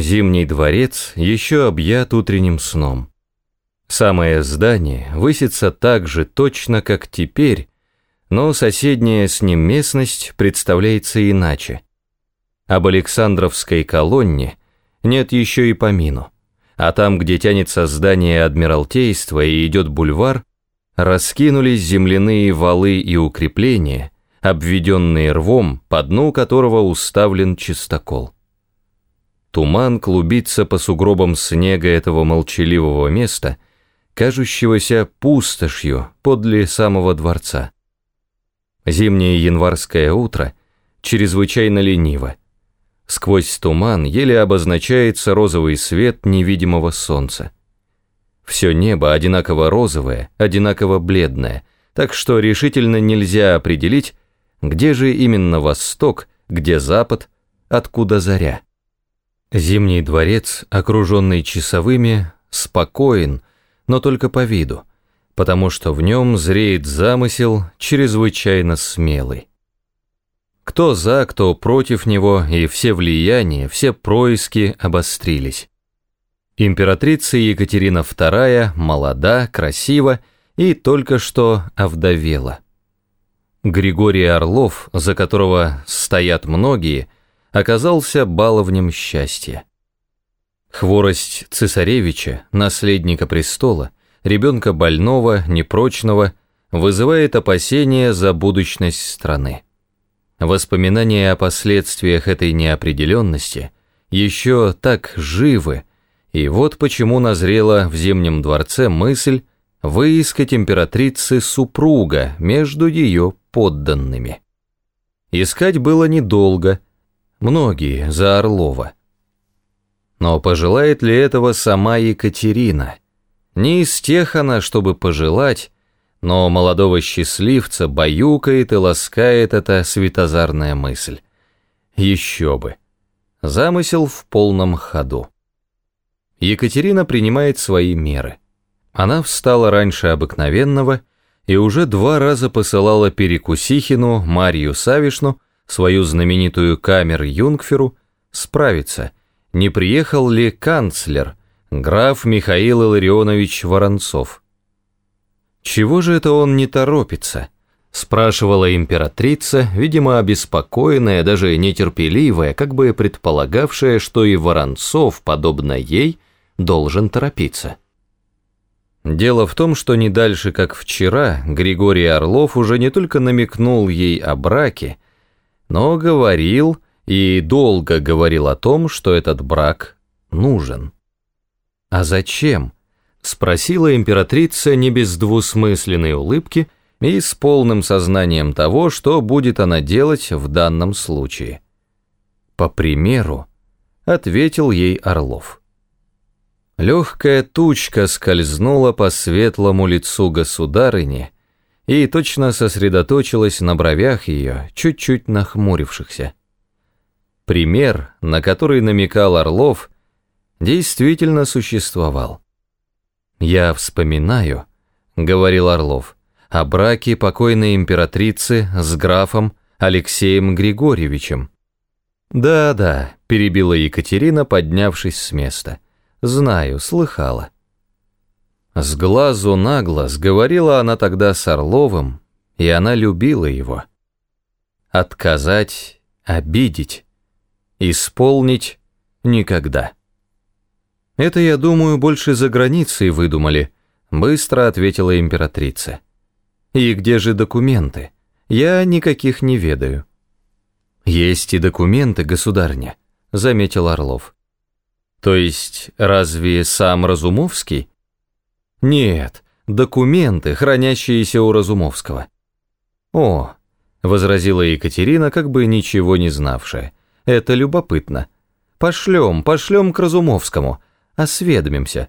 Зимний дворец еще объят утренним сном. Самое здание высится так же точно, как теперь, но соседняя с ним местность представляется иначе. Об Александровской колонне нет еще и помину, а там, где тянется здание Адмиралтейства и идет бульвар, раскинулись земляные валы и укрепления, обведенные рвом, по дну которого уставлен чистокол. Туман клубится по сугробам снега этого молчаливого места, кажущегося пустошью подле самого дворца. Зимнее январское утро чрезвычайно лениво. Сквозь туман еле обозначается розовый свет невидимого солнца. Все небо одинаково розовое, одинаково бледное, так что решительно нельзя определить, где же именно восток, где запад, откуда заря. Зимний дворец, окруженный часовыми, спокоен, но только по виду, потому что в нем зреет замысел чрезвычайно смелый. Кто за, кто против него, и все влияния, все происки обострились. Императрица Екатерина II молода, красива и только что овдовела. Григорий Орлов, за которого стоят многие – оказался баловнем счастья. Хворость цесаревича, наследника престола, ребенка больного, непрочного, вызывает опасения за будущность страны. Воспоминания о последствиях этой неопределенности еще так живы, и вот почему назрела в Зимнем дворце мысль выискать императрицы супруга между ее подданными. Искать было недолго – многие за Орлова. Но пожелает ли этого сама Екатерина? Не из тех она, чтобы пожелать, но молодого счастливца баюкает и ласкает эта светозарная мысль. Еще бы. Замысел в полном ходу. Екатерина принимает свои меры. Она встала раньше обыкновенного и уже два раза посылала Перекусихину, Марию Савишну, свою знаменитую камер Юнгферу справиться, не приехал ли канцлер, граф Михаил Илларионович Воронцов. «Чего же это он не торопится?» – спрашивала императрица, видимо, обеспокоенная, даже нетерпеливая, как бы предполагавшая, что и Воронцов, подобно ей, должен торопиться. Дело в том, что не дальше, как вчера, Григорий Орлов уже не только намекнул ей о браке, но говорил и долго говорил о том, что этот брак нужен. «А зачем?» — спросила императрица не без двусмысленной улыбки и с полным сознанием того, что будет она делать в данном случае. «По примеру», — ответил ей Орлов. Легкая тучка скользнула по светлому лицу государыни, и точно сосредоточилась на бровях ее, чуть-чуть нахмурившихся. Пример, на который намекал Орлов, действительно существовал. «Я вспоминаю», — говорил Орлов, «о браке покойной императрицы с графом Алексеем Григорьевичем». «Да-да», — перебила Екатерина, поднявшись с места. «Знаю, слыхала». С глазу на глаз говорила она тогда с Орловым, и она любила его. Отказать, обидеть, исполнить никогда. Это, я думаю, больше за границей выдумали, быстро ответила императрица. И где же документы? Я никаких не ведаю. Есть и документы, государня, заметил Орлов. То есть, разве сам Разумовский? Нет, документы, хранящиеся у Разумовского. О, возразила Екатерина, как бы ничего не знавшая. Это любопытно. Пошлем, пошлем к Разумовскому, осведомимся.